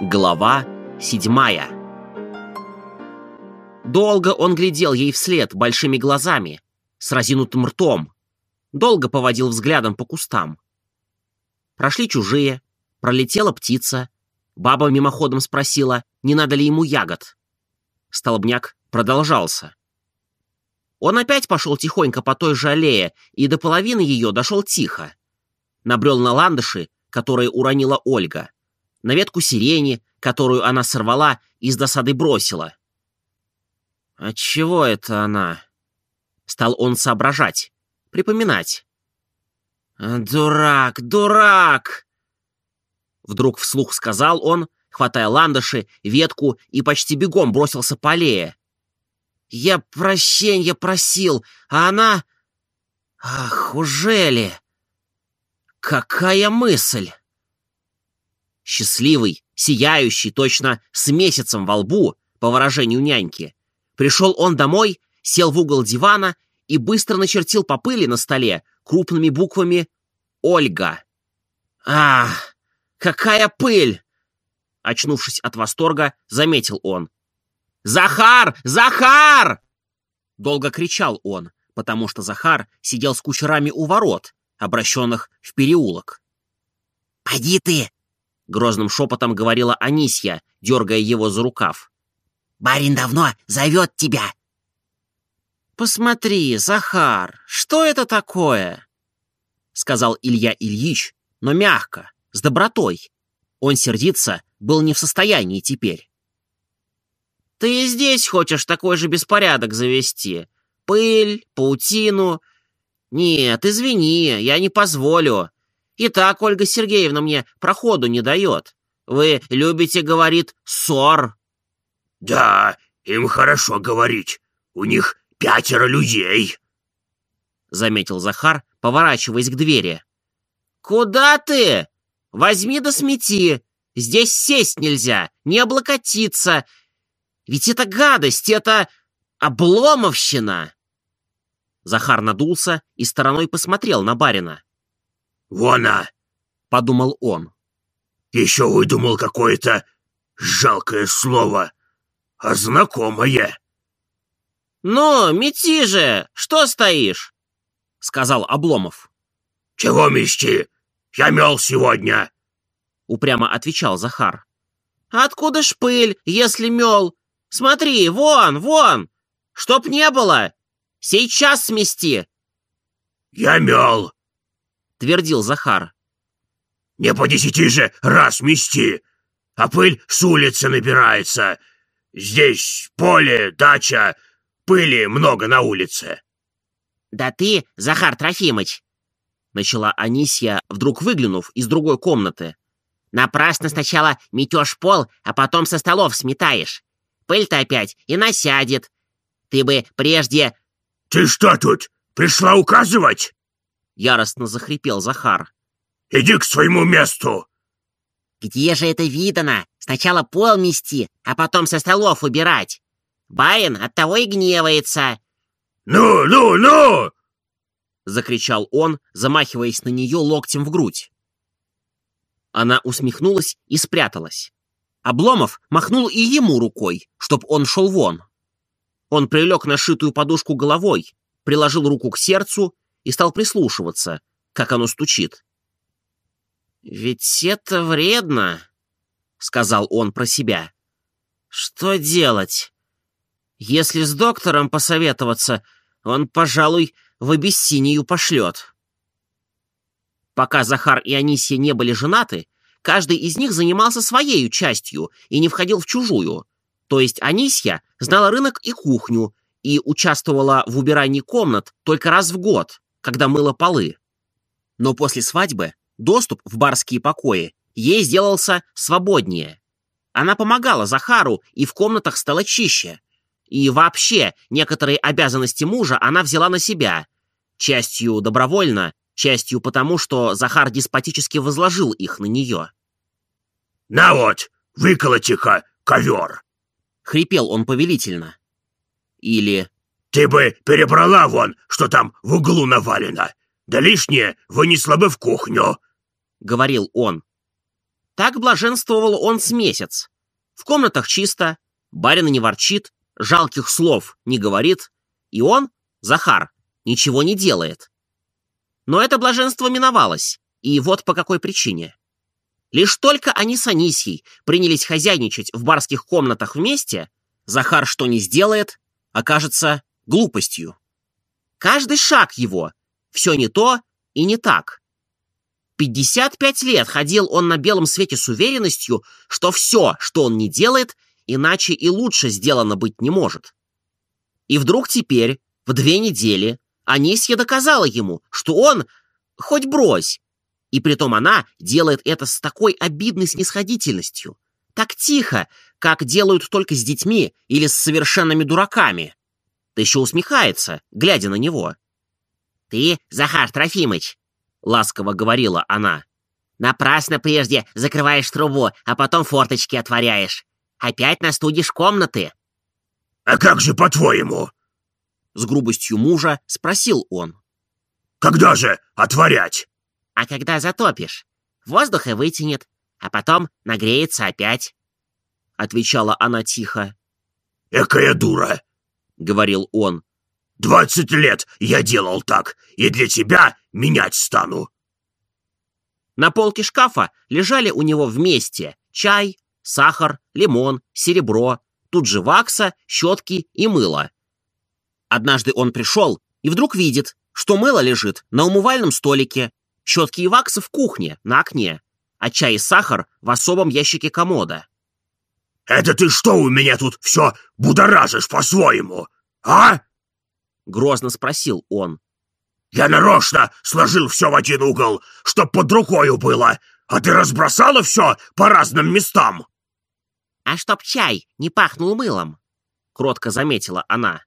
Глава седьмая Долго он глядел ей вслед большими глазами, с разинутым ртом. Долго поводил взглядом по кустам. Прошли чужие, пролетела птица. Баба мимоходом спросила, не надо ли ему ягод. Столбняк продолжался. Он опять пошел тихонько по той же аллее и до половины ее дошел тихо. Набрел на ландыши, которые уронила Ольга на ветку сирени, которую она сорвала и с досады бросила. «Отчего это она?» Стал он соображать, припоминать. «Дурак, дурак!» Вдруг вслух сказал он, хватая ландыши, ветку и почти бегом бросился по аллее. «Я прощенья просил, а она...» «Ах, ужели?» «Какая мысль!» Счастливый, сияющий, точно с месяцем во лбу, по выражению няньки. Пришел он домой, сел в угол дивана и быстро начертил по пыли на столе крупными буквами «Ольга». «Ах, какая пыль!» Очнувшись от восторга, заметил он. «Захар! Захар!» Долго кричал он, потому что Захар сидел с кучерами у ворот, обращенных в переулок. «Поди ты!» Грозным шепотом говорила Анисья, дергая его за рукав. «Барин давно зовет тебя!» «Посмотри, Захар, что это такое?» Сказал Илья Ильич, но мягко, с добротой. Он сердиться был не в состоянии теперь. «Ты здесь хочешь такой же беспорядок завести? Пыль, паутину? Нет, извини, я не позволю. И так Ольга Сергеевна мне проходу не дает. Вы любите, говорит, ссор. Да, им хорошо говорить. У них пятеро людей. Заметил Захар, поворачиваясь к двери. Куда ты? Возьми да смети. Здесь сесть нельзя, не облокотиться. Ведь это гадость, это обломовщина. Захар надулся и стороной посмотрел на барина. «Вона!» — подумал он. «Еще выдумал какое-то жалкое слово, а знакомое». «Ну, мети же! Что стоишь?» — сказал Обломов. «Чего мести? Я мел сегодня!» — упрямо отвечал Захар. «Откуда ж пыль, если мел? Смотри, вон, вон! Чтоб не было! Сейчас смести!» «Я мел!» Твердил Захар. «Не по десяти же раз мести, а пыль с улицы набирается. Здесь поле, дача, пыли много на улице». «Да ты, Захар Трофимыч!» Начала Анисья, вдруг выглянув из другой комнаты. «Напрасно сначала метешь пол, а потом со столов сметаешь. Пыль-то опять и насядет. Ты бы прежде...» «Ты что тут, пришла указывать?» Яростно захрипел Захар. «Иди к своему месту!» «Где же это видано? Сначала пол мести, а потом со столов убирать. Барин оттого и гневается». «Ну, ну, ну!» Закричал он, замахиваясь на нее локтем в грудь. Она усмехнулась и спряталась. Обломов махнул и ему рукой, чтоб он шел вон. Он прилег на шитую подушку головой, приложил руку к сердцу и стал прислушиваться, как оно стучит. «Ведь это вредно», — сказал он про себя. «Что делать? Если с доктором посоветоваться, он, пожалуй, в Абиссинию пошлет». Пока Захар и Анисия не были женаты, каждый из них занимался своей частью и не входил в чужую. То есть Анисья знала рынок и кухню и участвовала в убирании комнат только раз в год когда мыла полы. Но после свадьбы доступ в барские покои ей сделался свободнее. Она помогала Захару, и в комнатах стало чище. И вообще, некоторые обязанности мужа она взяла на себя. Частью добровольно, частью потому, что Захар деспотически возложил их на нее. «На вот, выколоти-ка ковер!» — хрипел он повелительно. Или ты бы перебрала вон, что там в углу навалено, да лишнее вынесла бы в кухню», — говорил он. Так блаженствовал он с месяц. В комнатах чисто, барин не ворчит, жалких слов не говорит, и он, Захар, ничего не делает. Но это блаженство миновалось, и вот по какой причине. Лишь только они с Анисьей принялись хозяйничать в барских комнатах вместе, Захар что не сделает, окажется глупостью. Каждый шаг его — все не то и не так. 55 лет ходил он на белом свете с уверенностью, что все, что он не делает, иначе и лучше сделано быть не может. И вдруг теперь, в две недели, Анисья доказала ему, что он, хоть брось, и притом она делает это с такой обидной снисходительностью, так тихо, как делают только с детьми или с совершенными дураками. Да еще усмехается, глядя на него. «Ты, Захар Трофимыч», — ласково говорила она, «напрасно прежде закрываешь трубу, а потом форточки отворяешь. Опять настудишь комнаты». «А как же по-твоему?» С грубостью мужа спросил он. «Когда же отворять?» А когда затопишь, воздуха вытянет, а потом нагреется опять. Отвечала она тихо. «Экая дура!» — говорил он. «Двадцать лет я делал так, и для тебя менять стану!» На полке шкафа лежали у него вместе чай, сахар, лимон, серебро, тут же вакса, щетки и мыло. Однажды он пришел и вдруг видит, что мыло лежит на умывальном столике, щетки и ваксы в кухне, на окне, а чай и сахар в особом ящике комода. «Это ты что у меня тут все будоражишь по-своему, а?» Грозно спросил он. «Я нарочно сложил все в один угол, чтоб под рукою было, а ты разбросала все по разным местам!» «А чтоб чай не пахнул мылом», — кротко заметила она.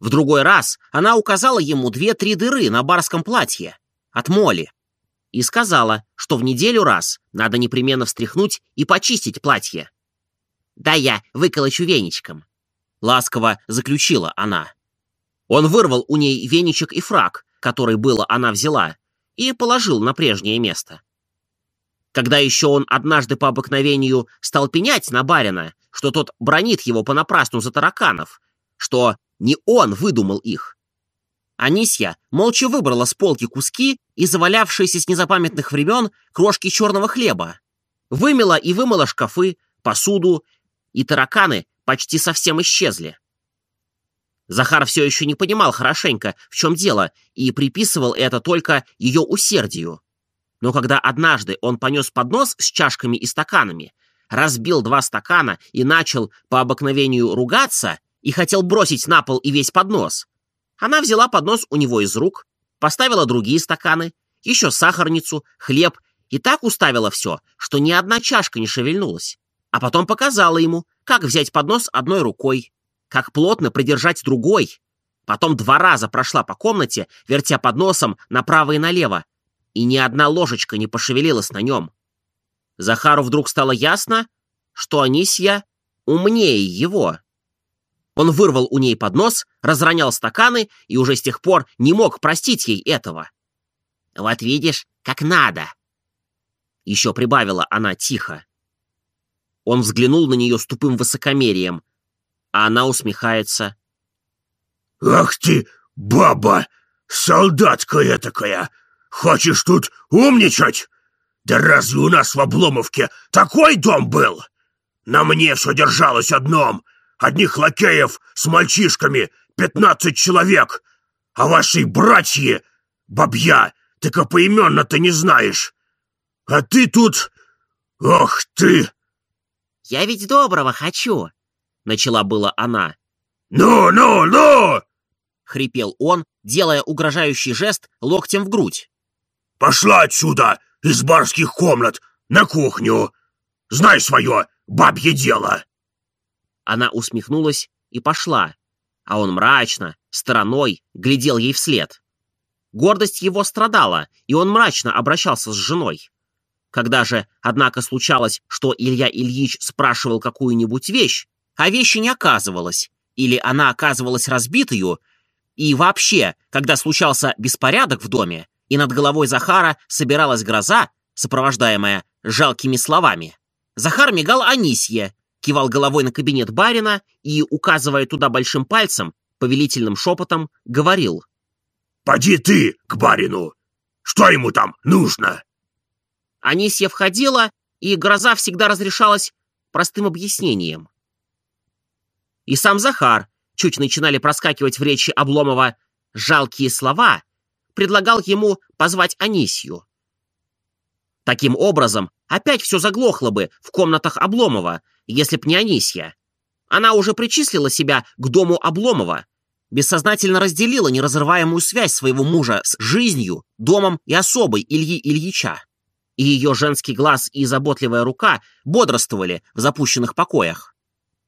В другой раз она указала ему две-три дыры на барском платье, от моли, и сказала, что в неделю раз надо непременно встряхнуть и почистить платье. «Да я выколочу веничком», — ласково заключила она. Он вырвал у ней веничек и фраг, который было она взяла, и положил на прежнее место. Когда еще он однажды по обыкновению стал пенять на барина, что тот бронит его понапрасну за тараканов, что не он выдумал их, Анисья молча выбрала с полки куски и завалявшиеся с незапамятных времен крошки черного хлеба. Вымела и вымыла шкафы, посуду, и тараканы почти совсем исчезли. Захар все еще не понимал хорошенько, в чем дело, и приписывал это только ее усердию. Но когда однажды он понес поднос с чашками и стаканами, разбил два стакана и начал по обыкновению ругаться и хотел бросить на пол и весь поднос, она взяла поднос у него из рук, поставила другие стаканы, еще сахарницу, хлеб, и так уставила все, что ни одна чашка не шевельнулась. А потом показала ему, как взять поднос одной рукой, как плотно придержать другой. Потом два раза прошла по комнате, вертя подносом направо и налево, и ни одна ложечка не пошевелилась на нем. Захару вдруг стало ясно, что Анисья умнее его. Он вырвал у ней поднос, разронял стаканы и уже с тех пор не мог простить ей этого. «Вот видишь, как надо!» Еще прибавила она тихо. Он взглянул на нее с тупым высокомерием, а она усмехается. «Ах ты, баба! Солдатка этакая! Хочешь тут умничать? Да разве у нас в Обломовке такой дом был? На мне все держалось одном, Одних лакеев с мальчишками пятнадцать человек, а ваши братья, бабья, так и поименно-то не знаешь. А ты тут... Ох ты!» «Я ведь доброго хочу!» — начала была она. «Ну, ну, ну!» — хрипел он, делая угрожающий жест локтем в грудь. «Пошла отсюда, из барских комнат, на кухню! Знай свое бабье дело!» Она усмехнулась и пошла, а он мрачно, стороной, глядел ей вслед. Гордость его страдала, и он мрачно обращался с женой. Когда же, однако, случалось, что Илья Ильич спрашивал какую-нибудь вещь, а вещи не оказывалось, или она оказывалась разбитою, и вообще, когда случался беспорядок в доме, и над головой Захара собиралась гроза, сопровождаемая жалкими словами. Захар мигал Анисье, кивал головой на кабинет барина и, указывая туда большим пальцем, повелительным шепотом, говорил. «Поди ты к барину! Что ему там нужно?» Анисья входила, и гроза всегда разрешалась простым объяснением. И сам Захар, чуть начинали проскакивать в речи Обломова жалкие слова, предлагал ему позвать Анисью. Таким образом, опять все заглохло бы в комнатах Обломова, если б не Анисья. Она уже причислила себя к дому Обломова, бессознательно разделила неразрываемую связь своего мужа с жизнью, домом и особой Ильи Ильича. И ее женский глаз и заботливая рука бодрствовали в запущенных покоях.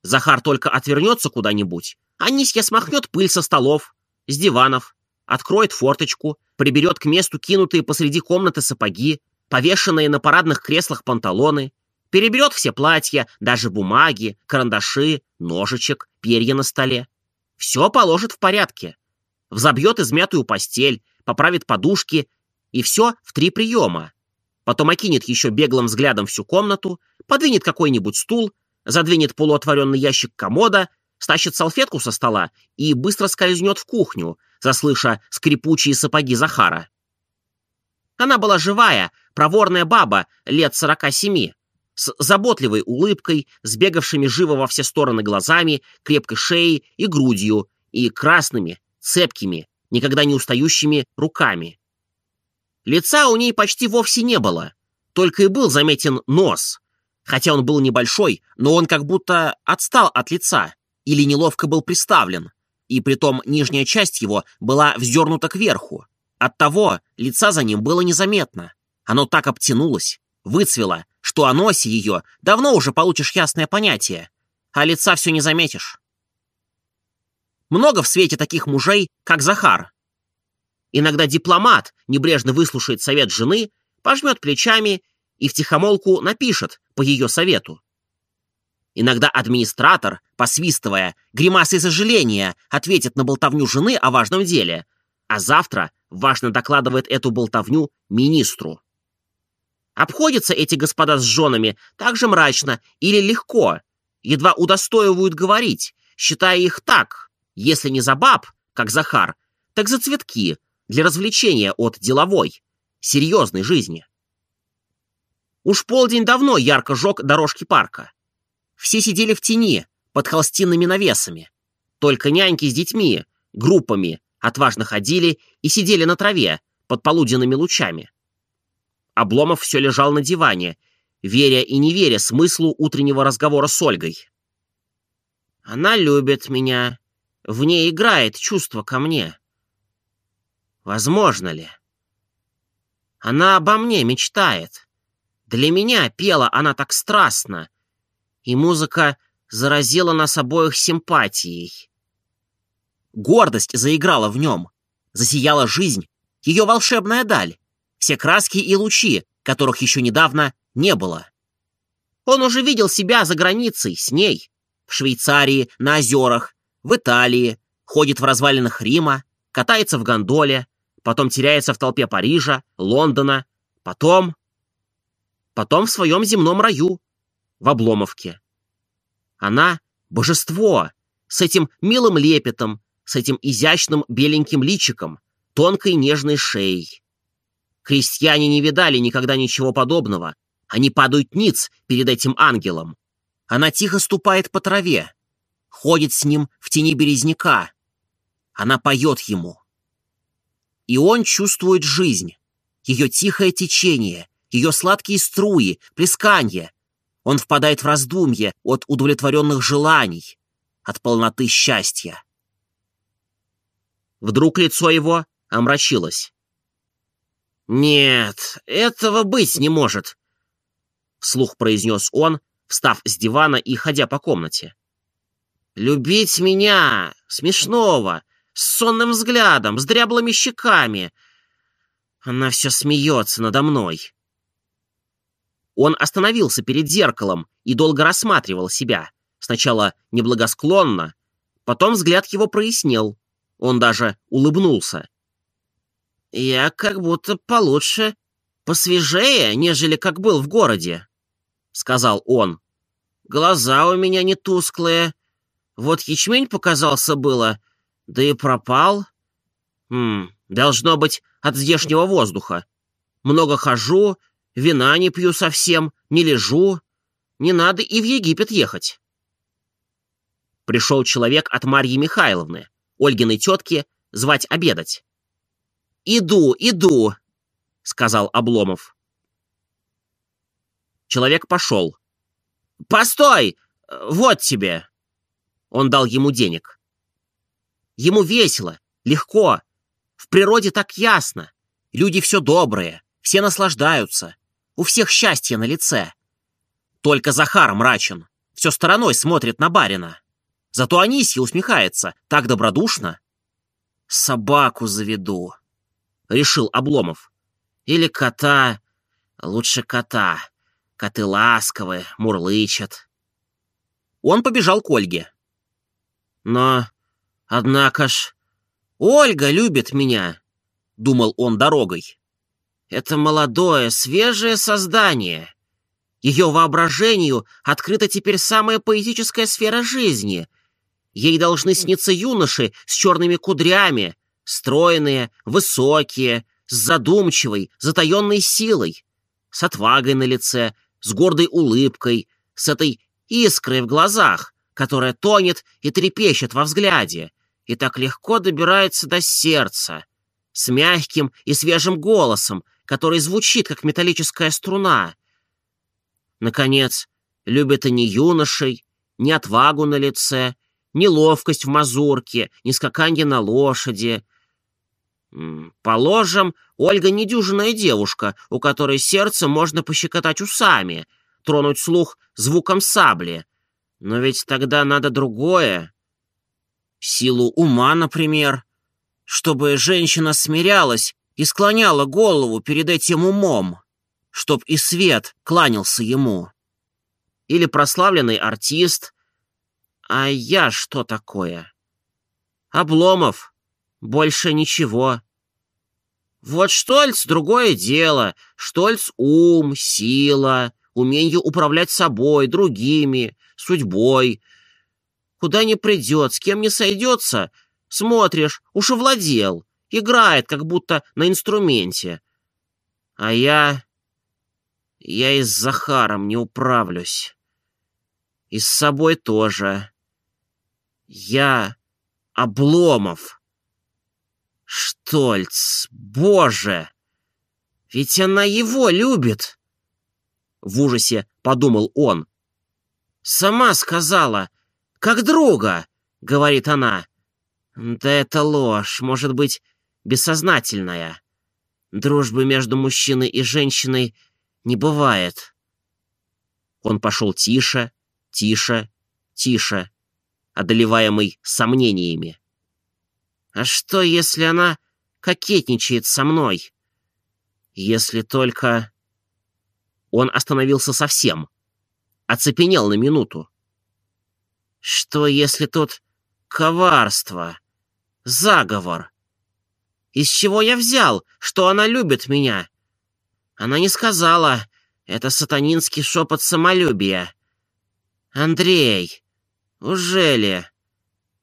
Захар только отвернется куда-нибудь, Анисья смахнет пыль со столов, с диванов, откроет форточку, приберет к месту кинутые посреди комнаты сапоги, повешенные на парадных креслах панталоны, переберет все платья, даже бумаги, карандаши, ножичек, перья на столе. Все положит в порядке. Взобьет измятую постель, поправит подушки, и все в три приема. Потом окинет еще беглым взглядом всю комнату, подвинет какой-нибудь стул, задвинет полуотворенный ящик комода, стащит салфетку со стола и быстро скользнет в кухню, заслыша скрипучие сапоги Захара. Она была живая, проворная баба лет сорока семи, с заботливой улыбкой, сбегавшими живо во все стороны глазами, крепкой шеей и грудью, и красными, цепкими, никогда не устающими руками. Лица у ней почти вовсе не было, только и был заметен нос. Хотя он был небольшой, но он как будто отстал от лица или неловко был приставлен, и притом нижняя часть его была вздернута кверху. Оттого лица за ним было незаметно. Оно так обтянулось, выцвело, что о носе ее давно уже получишь ясное понятие, а лица все не заметишь. Много в свете таких мужей, как Захар. Иногда дипломат небрежно выслушает совет жены, пожмет плечами и втихомолку напишет по ее совету. Иногда администратор, посвистывая, гримасой сожаления, ответит на болтовню жены о важном деле, а завтра важно докладывает эту болтовню министру. Обходятся эти господа с женами так же мрачно или легко, едва удостоивают говорить, считая их так, если не за баб, как Захар, так за цветки, для развлечения от деловой, серьезной жизни. Уж полдень давно ярко жег дорожки парка. Все сидели в тени, под холстинными навесами. Только няньки с детьми, группами, отважно ходили и сидели на траве, под полуденными лучами. Обломов все лежал на диване, веря и не веря смыслу утреннего разговора с Ольгой. «Она любит меня. В ней играет чувство ко мне. Возможно ли? Она обо мне мечтает. Для меня пела она так страстно, и музыка заразила нас обоих симпатией. Гордость заиграла в нем, засияла жизнь, ее волшебная даль все краски и лучи, которых еще недавно не было. Он уже видел себя за границей, с ней, в Швейцарии, на озерах, в Италии, ходит в развалинах Рима, катается в гондоле, потом теряется в толпе Парижа, Лондона, потом... Потом в своем земном раю, в Обломовке. Она — божество, с этим милым лепетом, с этим изящным беленьким личиком, тонкой нежной шеей. Крестьяне не видали никогда ничего подобного. Они падают ниц перед этим ангелом. Она тихо ступает по траве, ходит с ним в тени березняка. Она поет ему. И он чувствует жизнь, ее тихое течение, ее сладкие струи, плесканье. Он впадает в раздумье от удовлетворенных желаний, от полноты счастья. Вдруг лицо его омрачилось. «Нет, этого быть не может», — вслух произнес он, встав с дивана и ходя по комнате. «Любить меня, смешного, с сонным взглядом, с дряблыми щеками. Она все смеется надо мной». Он остановился перед зеркалом и долго рассматривал себя. Сначала неблагосклонно, потом взгляд его прояснел. Он даже улыбнулся. Я как будто получше посвежее, нежели как был в городе», — сказал он. «Глаза у меня не тусклые. Вот ячмень показался было, да и пропал. М -м, должно быть от здешнего воздуха. Много хожу, вина не пью совсем, не лежу. Не надо и в Египет ехать». Пришел человек от Марьи Михайловны, Ольгиной тетки, звать обедать. «Иду, иду», — сказал Обломов. Человек пошел. «Постой! Вот тебе!» Он дал ему денег. Ему весело, легко. В природе так ясно. Люди все добрые, все наслаждаются. У всех счастье на лице. Только Захар мрачен, все стороной смотрит на барина. Зато Анисья усмехается, так добродушно. «Собаку заведу», — решил Обломов. «Или кота. Лучше кота. Коты ласковые, мурлычат». Он побежал к Ольге. «Но, однако ж, Ольга любит меня», — думал он дорогой. «Это молодое, свежее создание. Ее воображению открыта теперь самая поэтическая сфера жизни — Ей должны сниться юноши с черными кудрями, стройные, высокие, с задумчивой, затаенной силой, с отвагой на лице, с гордой улыбкой, с этой искрой в глазах, которая тонет и трепещет во взгляде, и так легко добирается до сердца, с мягким и свежим голосом, который звучит, как металлическая струна. Наконец, любит и не юношей, не отвагу на лице, неловкость в мазурке, ни скаканье на лошади. Положим, Ольга недюжинная девушка, у которой сердце можно пощекотать усами, тронуть слух звуком сабли. Но ведь тогда надо другое. Силу ума, например. Чтобы женщина смирялась и склоняла голову перед этим умом, чтоб и свет кланялся ему. Или прославленный артист — а я что такое? Обломов. Больше ничего. Вот Штольц — другое дело. Штольц — ум, сила, умение управлять собой, другими, судьбой. Куда не придет, с кем не сойдется, смотришь, уж овладел, играет, как будто на инструменте. А я... я и с Захаром не управлюсь. И с собой тоже. Я Обломов. Штольц, боже! Ведь она его любит. В ужасе подумал он. Сама сказала, как друга, говорит она. Да это ложь, может быть, бессознательная. Дружбы между мужчиной и женщиной не бывает. Он пошел тише, тише, тише одолеваемый сомнениями. А что, если она кокетничает со мной? Если только... Он остановился совсем. Оцепенел на минуту. Что, если тут коварство, заговор? Из чего я взял, что она любит меня? Она не сказала. Это сатанинский шепот самолюбия. Андрей, «Ужели?»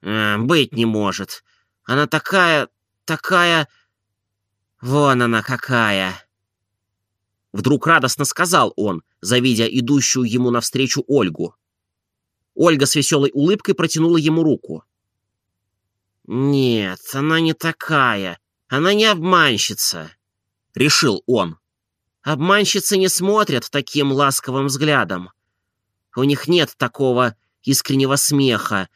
а, «Быть не может. Она такая... такая... Вон она какая!» Вдруг радостно сказал он, завидя идущую ему навстречу Ольгу. Ольга с веселой улыбкой протянула ему руку. «Нет, она не такая. Она не обманщица», — решил он. «Обманщицы не смотрят таким ласковым взглядом. У них нет такого искреннего смеха.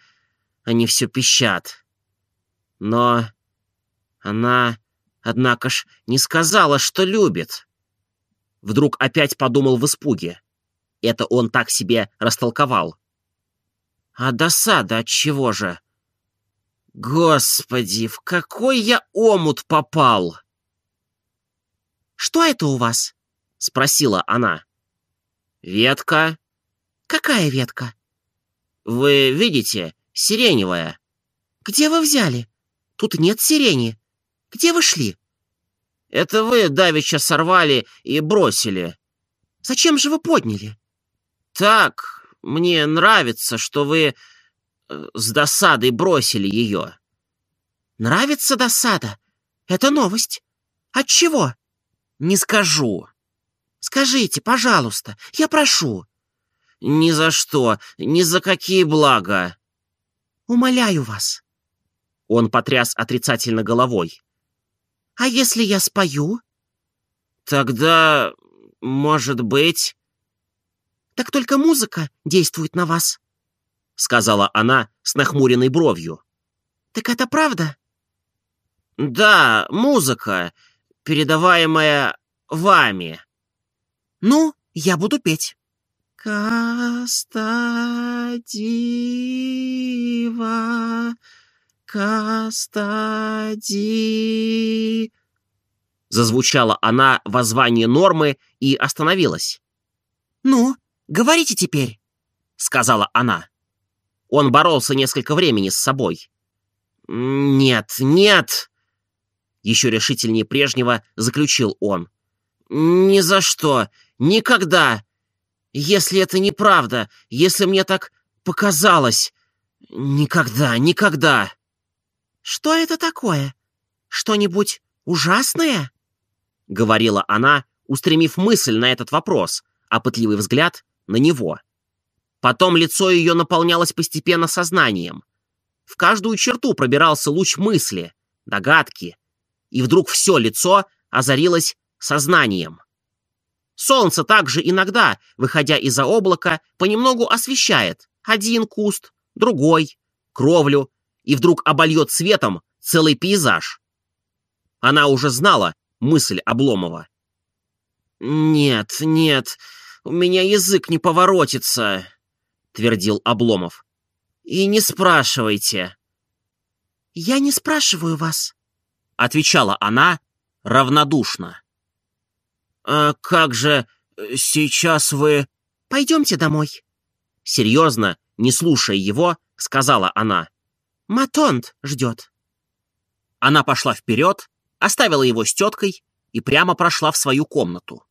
Они все пищат. Но она, однако ж, не сказала, что любит. Вдруг опять подумал в испуге. Это он так себе растолковал. А досада от чего же? Господи, в какой я омут попал! «Что это у вас?» — спросила она. «Ветка». «Какая ветка?» «Вы видите, сиреневая». «Где вы взяли? Тут нет сирени. Где вы шли?» Это вы давеча сорвали и бросили. Зачем же вы подняли? Так, мне нравится, что вы э, с досадой бросили ее. Нравится досада? Это новость. От чего? Не скажу. Скажите, пожалуйста, я прошу. Ни за что, ни за какие блага. Умоляю вас. Он потряс отрицательно головой. А если я спою? Тогда, может быть... Так только музыка действует на вас, сказала она с нахмуренной бровью. Так это правда? Да, музыка, передаваемая вами. Ну, я буду петь. Кастадива, Кастади... Зазвучала она воззвание нормы и остановилась. «Ну, говорите теперь», — сказала она. Он боролся несколько времени с собой. «Нет, нет!» Еще решительнее прежнего заключил он. «Ни за что! Никогда! Если это неправда, если мне так показалось! Никогда, никогда!» «Что это такое? Что-нибудь ужасное?» — говорила она, устремив мысль на этот вопрос, а пытливый взгляд на него. Потом лицо ее наполнялось постепенно сознанием. В каждую черту пробирался луч мысли, догадки, и вдруг все лицо озарилось сознанием. Солнце также иногда, выходя из-за облака, понемногу освещает один куст, другой, кровлю, и вдруг обольет светом целый пейзаж. Она уже знала мысль Обломова. «Нет, нет, у меня язык не поворотится», — твердил Обломов. «И не спрашивайте». «Я не спрашиваю вас», — отвечала она равнодушно. «А как же сейчас вы...» «Пойдемте домой». Серьезно, не слушая его, сказала она. Матонт ждет. Она пошла вперед, оставила его с теткой и прямо прошла в свою комнату.